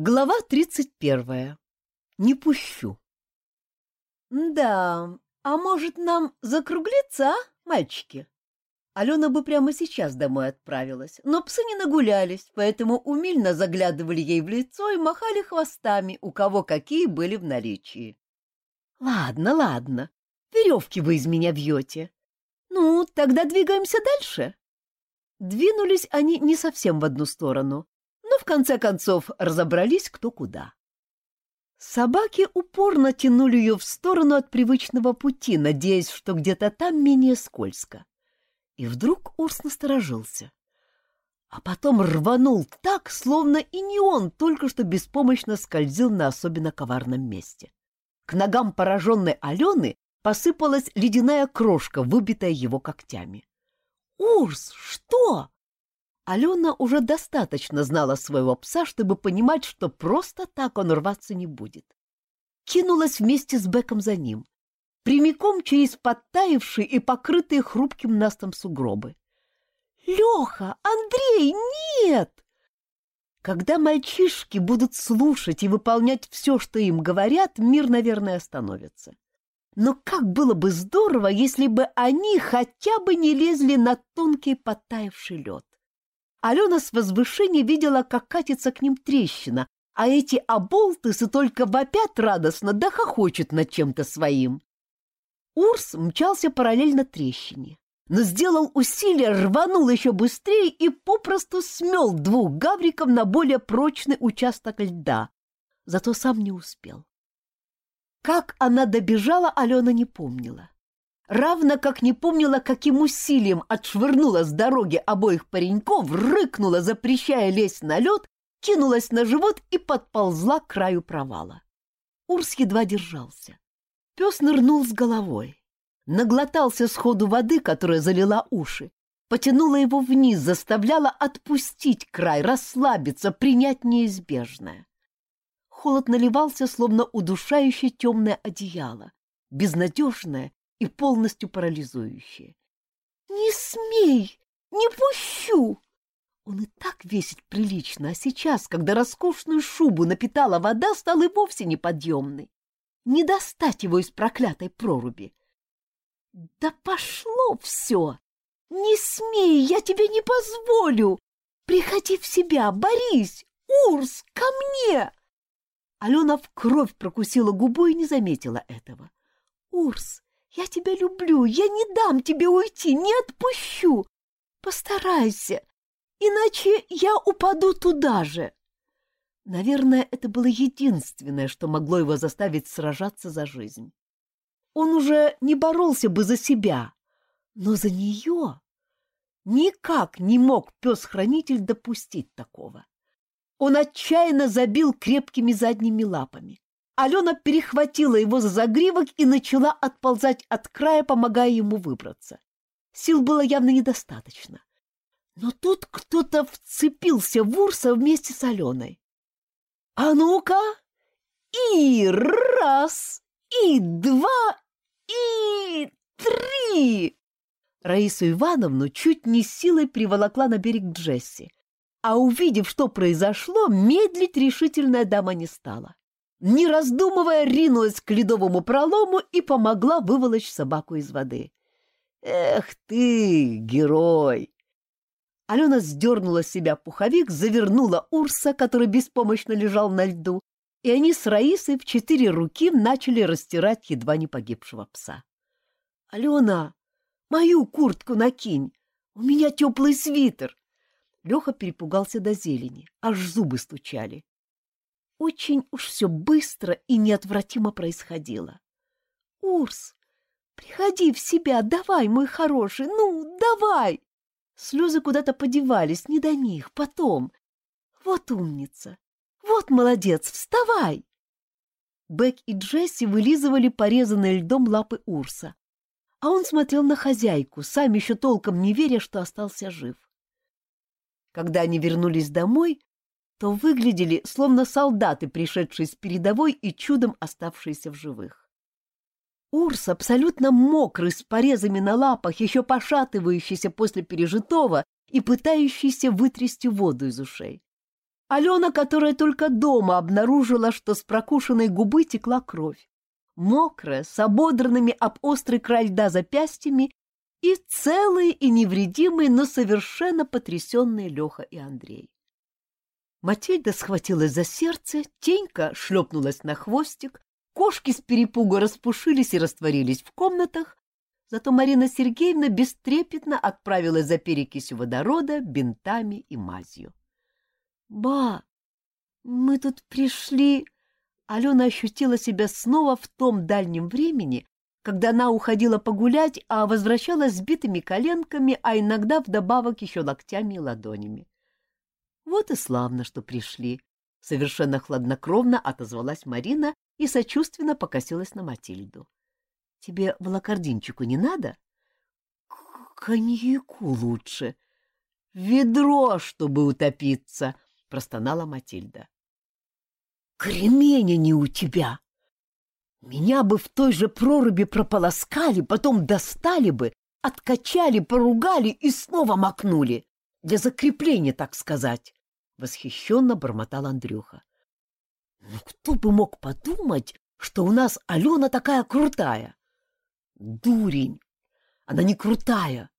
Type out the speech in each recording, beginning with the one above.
Глава тридцать первая. Не пущу. Да, а может нам закруглиться, а, мальчики? Алена бы прямо сейчас домой отправилась, но псы не нагулялись, поэтому умильно заглядывали ей в лицо и махали хвостами, у кого какие были в наличии. Ладно, ладно, веревки вы из меня вьете. Ну, тогда двигаемся дальше. Двинулись они не совсем в одну сторону, конце концов разобрались кто куда. Собаки упорно тянули ее в сторону от привычного пути, надеясь, что где-то там менее скользко. И вдруг Урс насторожился. А потом рванул так, словно и не он только что беспомощно скользил на особенно коварном месте. К ногам пораженной Алены посыпалась ледяная крошка, выбитая его когтями. «Урс, что?» Алена уже достаточно знала своего пса, чтобы понимать, что просто так он рваться не будет. Кинулась вместе с Беком за ним, прямиком через подтаившие и покрытые хрупким настом сугробы. «Леха! Андрей! Нет!» Когда мальчишки будут слушать и выполнять все, что им говорят, мир, наверное, остановится. Но как было бы здорово, если бы они хотя бы не лезли на тонкий подтаявший лед. Алена с возвышения видела, как катится к ним трещина, а эти оболтысы только вопят радостно да хохочут над чем-то своим. Урс мчался параллельно трещине, но сделал усилие, рванул еще быстрее и попросту смел двух гавриков на более прочный участок льда, зато сам не успел. Как она добежала, Алена не помнила равно как не помнила, каким усилием отшвырнула с дороги обоих пареньков, рыкнула, запрещая лезть на лед, кинулась на живот и подползла к краю провала. Урс едва держался. Пес нырнул с головой, наглотался сходу воды, которая залила уши, потянула его вниз, заставляла отпустить край, расслабиться, принять неизбежное. Холод наливался, словно удушающее темное одеяло, безнадежное и полностью парализующее. «Не смей! Не пущу!» Он и так весит прилично, а сейчас, когда роскошную шубу напитала вода, стал и вовсе неподъемный. Не достать его из проклятой проруби. «Да пошло все! Не смей, я тебе не позволю! Приходи в себя, борись! Урс, ко мне!» Алена в кровь прокусила губу и не заметила этого. «Урс, я тебя люблю, я не дам тебе уйти, не отпущу. Постарайся, иначе я упаду туда же. Наверное, это было единственное, что могло его заставить сражаться за жизнь. Он уже не боролся бы за себя, но за нее никак не мог пес-хранитель допустить такого. Он отчаянно забил крепкими задними лапами. Алена перехватила его за загривок и начала отползать от края, помогая ему выбраться. Сил было явно недостаточно. Но тут кто-то вцепился в Урса вместе с Аленой. «А ну-ка! И раз, и два, и три!» Раису Ивановну чуть не силой приволокла на берег Джесси, а увидев, что произошло, медлить решительная дама не стала не раздумывая, ринулась к ледовому пролому и помогла выволочь собаку из воды. «Эх ты, герой!» Алена сдернула с себя пуховик, завернула Урса, который беспомощно лежал на льду, и они с Раисой в четыре руки начали растирать едва не погибшего пса. — Алена, мою куртку накинь, у меня теплый свитер. Леха перепугался до зелени, аж зубы стучали. Очень уж все быстро и неотвратимо происходило. «Урс, приходи в себя, давай, мой хороший, ну, давай!» Слезы куда-то подевались, не до них, потом. «Вот умница! Вот молодец, вставай!» Бек и Джесси вылизывали порезанные льдом лапы Урса, а он смотрел на хозяйку, сам еще толком не веря, что остался жив. Когда они вернулись домой, то выглядели словно солдаты, пришедшие с передовой и чудом оставшиеся в живых. Урс, абсолютно мокрый, с порезами на лапах, еще пошатывающийся после пережитого и пытающийся вытрясти воду из ушей. Алена, которая только дома обнаружила, что с прокушенной губы текла кровь, мокрая, с ободранными об острый край льда запястьями и целые и невредимые, но совершенно потрясенные Леха и Андрей. Матильда схватилась за сердце, Тенька шлепнулась на хвостик, кошки с перепугу распушились и растворились в комнатах, зато Марина Сергеевна бестрепетно отправилась за перекисью водорода, бинтами и мазью. — Ба, мы тут пришли... Алена ощутила себя снова в том дальнем времени, когда она уходила погулять, а возвращалась с битыми коленками, а иногда вдобавок еще локтями и ладонями. Вот и славно, что пришли. Совершенно хладнокровно отозвалась Марина и сочувственно покосилась на Матильду. — Тебе волокординчику не надо? — Коньяку лучше. — Ведро, чтобы утопиться, — простонала Матильда. — Кремень не у тебя! Меня бы в той же проруби прополоскали, потом достали бы, откачали, поругали и снова макнули. Для закрепления, так сказать. Восхищенно бормотал Андрюха. Ну, кто бы мог подумать, что у нас Алена такая крутая? Дурень! Она не крутая.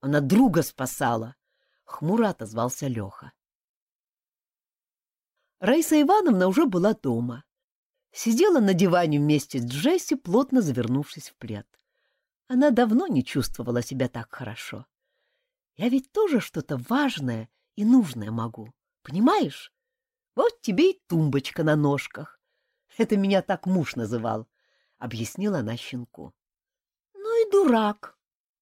Она друга спасала. Хмуро отозвался Леха. Раиса Ивановна уже была дома сидела на диване вместе с Джесси, плотно завернувшись в плед. Она давно не чувствовала себя так хорошо. Я ведь тоже что-то важное и нужное могу, понимаешь? Вот тебе и тумбочка на ножках. Это меня так муж называл, — объяснила она щенку. Ну и дурак.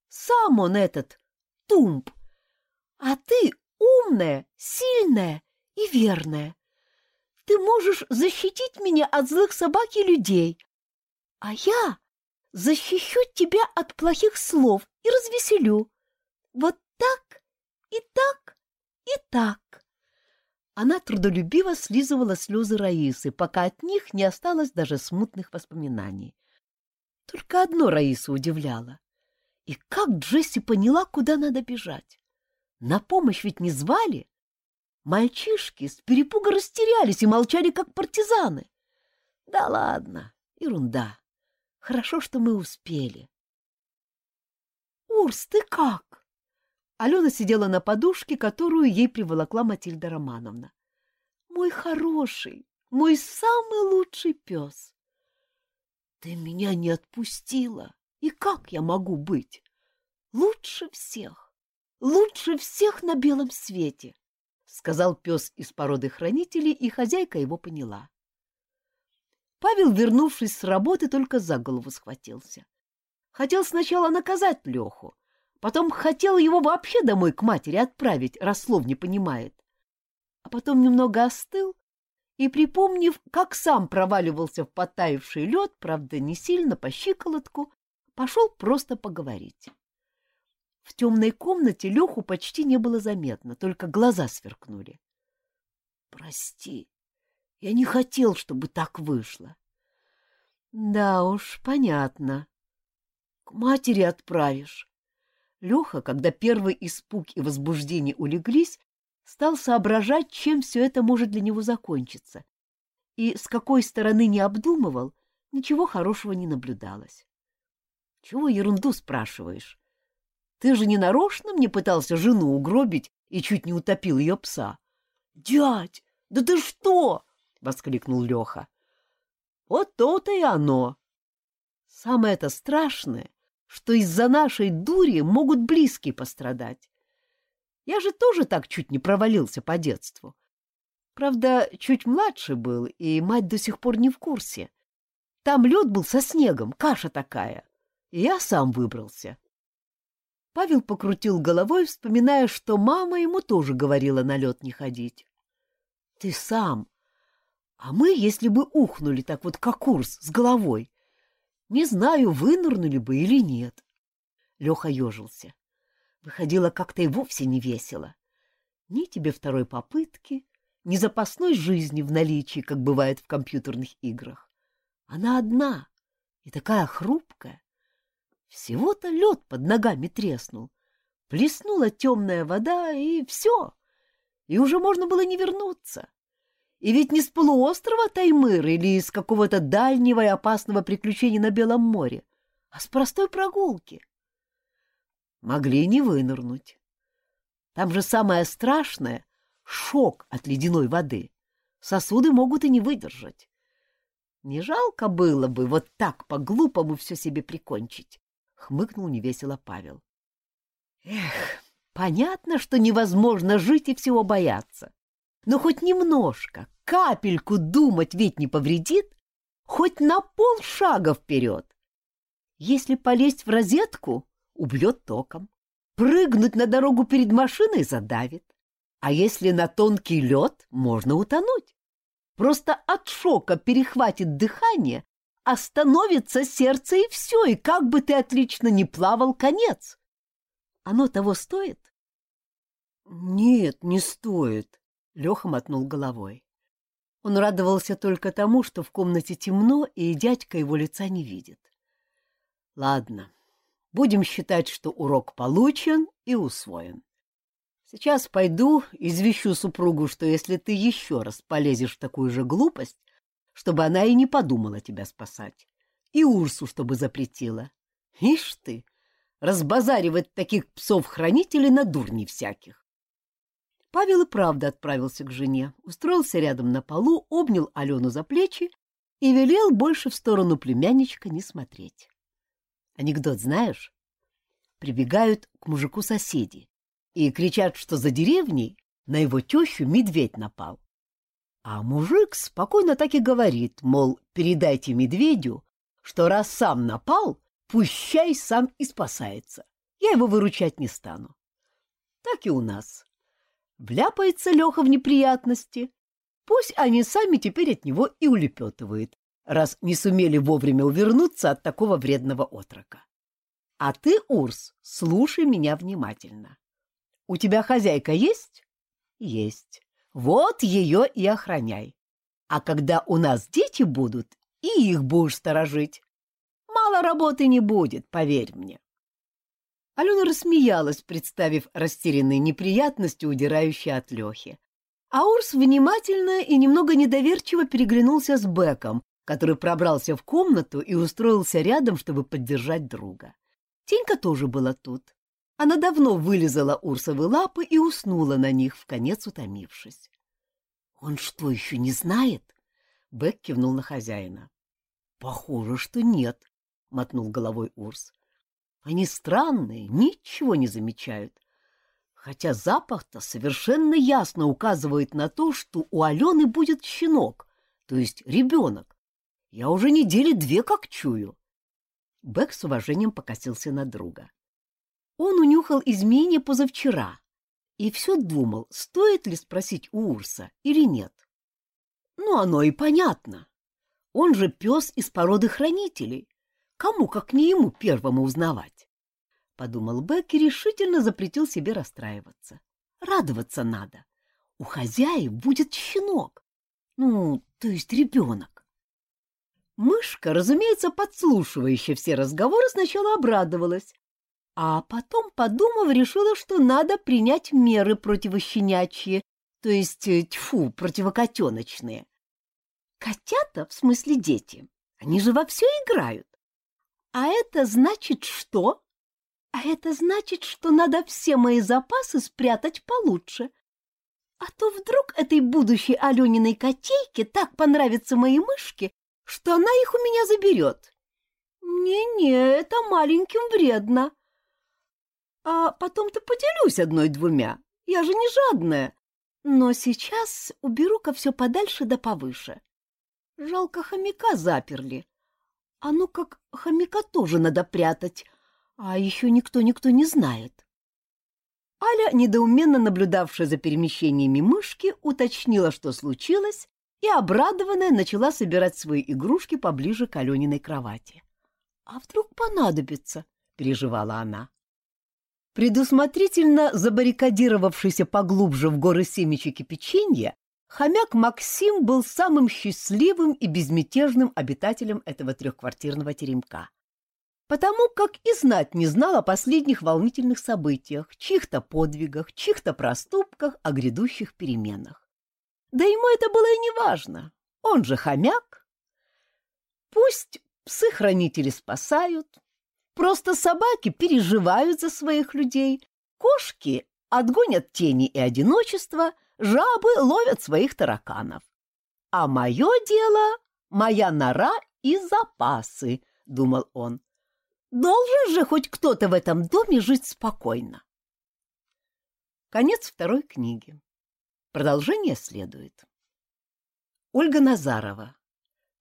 Сам он этот, тумб. А ты умная, сильная и верная. Ты можешь защитить меня от злых собак и людей, а я защищу тебя от плохих слов и развеселю. Вот так и так и так. Она трудолюбиво слизывала слезы Раисы, пока от них не осталось даже смутных воспоминаний. Только одно Раису удивляло. И как Джесси поняла, куда надо бежать? На помощь ведь не звали. Мальчишки с перепуга растерялись и молчали, как партизаны. Да ладно, ерунда. Хорошо, что мы успели. Урс, ты как? Алена сидела на подушке, которую ей приволокла Матильда Романовна. Мой хороший, мой самый лучший пес. Ты меня не отпустила. И как я могу быть? Лучше всех, лучше всех на белом свете сказал пес из породы хранителей, и хозяйка его поняла. Павел, вернувшись с работы, только за голову схватился. Хотел сначала наказать Леху, потом хотел его вообще домой к матери отправить, раз слов не понимает. А потом немного остыл и, припомнив, как сам проваливался в потаивший лед, правда, не сильно, по щиколотку, пошел просто поговорить. В темной комнате Леху почти не было заметно, только глаза сверкнули. — Прости, я не хотел, чтобы так вышло. — Да уж, понятно. — К матери отправишь. Леха, когда первый испуг и возбуждение улеглись, стал соображать, чем все это может для него закончиться. И с какой стороны не обдумывал, ничего хорошего не наблюдалось. — Чего ерунду спрашиваешь? Ты же не нарочно мне пытался жену угробить и чуть не утопил ее пса. — Дядь, да ты что? — воскликнул Леха. — Вот то-то и оно. самое это страшное, что из-за нашей дури могут близкие пострадать. Я же тоже так чуть не провалился по детству. Правда, чуть младше был, и мать до сих пор не в курсе. Там лед был со снегом, каша такая. И я сам выбрался. Павел покрутил головой, вспоминая, что мама ему тоже говорила на лед не ходить. — Ты сам. А мы, если бы ухнули так вот, как курс, с головой, не знаю, вынырнули бы или нет. Леха ежился. Выходило как-то и вовсе не весело. Ни тебе второй попытки, ни запасной жизни в наличии, как бывает в компьютерных играх. Она одна и такая хрупкая. Всего-то лед под ногами треснул. Плеснула темная вода, и все. и уже можно было не вернуться. И ведь не с полуострова Таймыр или из какого-то дальнего и опасного приключения на Белом море, а с простой прогулки. Могли не вынырнуть. Там же самое страшное — шок от ледяной воды. Сосуды могут и не выдержать. Не жалко было бы вот так по-глупому все себе прикончить, — хмыкнул невесело Павел. Эх, понятно, что невозможно жить и всего бояться. Но хоть немножко, капельку думать ведь не повредит, хоть на полшага вперед. Если полезть в розетку, убьет током. Прыгнуть на дорогу перед машиной задавит. А если на тонкий лед, можно утонуть. Просто от шока перехватит дыхание, остановится сердце и все, и как бы ты отлично не плавал, конец. Оно того стоит? Нет, не стоит, Леха мотнул головой. Он радовался только тому, что в комнате темно, и дядька его лица не видит. Ладно, будем считать, что урок получен и усвоен. Сейчас пойду извещу супругу, что если ты еще раз полезешь в такую же глупость, чтобы она и не подумала тебя спасать, и Урсу, чтобы запретила. Ишь ты, разбазаривать таких псов-хранителей на дурни всяких. Павел и правда отправился к жене, устроился рядом на полу, обнял Алену за плечи и велел больше в сторону племянничка не смотреть. Анекдот знаешь? Прибегают к мужику соседи и кричат, что за деревней на его тещу медведь напал. А мужик спокойно так и говорит, мол, передайте медведю, что раз сам напал, пущай сам и спасается. Я его выручать не стану. Так и у нас. Вляпается Леха в неприятности. Пусть они сами теперь от него и улепетывают, раз не сумели вовремя увернуться от такого вредного отрока. А ты, Урс, слушай меня внимательно. У тебя хозяйка есть? Есть. Вот ее и охраняй. А когда у нас дети будут, и их будешь сторожить. Мало работы не будет, поверь мне. Алена рассмеялась, представив растерянные неприятности, удирающие от Лехи. А Урс внимательно и немного недоверчиво переглянулся с Беком, который пробрался в комнату и устроился рядом, чтобы поддержать друга. Тенька тоже была тут. Она давно вылезала Урсовы лапы и уснула на них, в конец утомившись. — Он что, еще не знает? — Бек кивнул на хозяина. — Похоже, что нет, — мотнул головой Урс. — Они странные, ничего не замечают. Хотя запах-то совершенно ясно указывает на то, что у Алены будет щенок, то есть ребенок. Я уже недели две как чую. Бэк с уважением покосился на друга. Он унюхал изменения позавчера и все думал, стоит ли спросить у Урса или нет. Ну, оно и понятно. Он же пес из породы хранителей. Кому, как не ему, первому узнавать? Подумал Бек и решительно запретил себе расстраиваться. Радоваться надо. У хозяев будет щенок. Ну, то есть ребенок. Мышка, разумеется, подслушивающая все разговоры, сначала обрадовалась, а потом, подумав, решила, что надо принять меры противощенячьи, то есть, э, тьфу, противокотеночные. Котята, в смысле дети, они же во все играют. А это значит что? А это значит, что надо все мои запасы спрятать получше. А то вдруг этой будущей Алениной котейке так понравятся мои мышки, что она их у меня заберет. Не-не, это маленьким вредно. А потом-то поделюсь одной-двумя. Я же не жадная. Но сейчас уберу-ка все подальше да повыше. Жалко, хомяка заперли. А ну как хомяка тоже надо прятать, а еще никто-никто не знает. Аля, недоуменно наблюдавшая за перемещениями мышки, уточнила, что случилось, и, обрадованная, начала собирать свои игрушки поближе к Алениной кровати. «А вдруг понадобится?» — переживала она. Предусмотрительно забаррикадировавшийся поглубже в горы семечек и печенья, хомяк Максим был самым счастливым и безмятежным обитателем этого трехквартирного теремка. потому как и знать не знал о последних волнительных событиях, чьих-то подвигах, чьих-то проступках, о грядущих переменах. Да ему это было и не важно. Он же хомяк. Пусть псы-хранители спасают, просто собаки переживают за своих людей, кошки отгонят тени и одиночество, жабы ловят своих тараканов. А мое дело — моя нора и запасы, — думал он. Должен же хоть кто-то в этом доме жить спокойно. Конец второй книги. Продолжение следует. Ольга Назарова.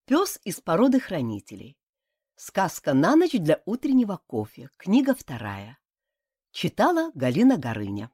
Пес из породы хранителей. Сказка на ночь для утреннего кофе. Книга вторая. Читала Галина Горыня.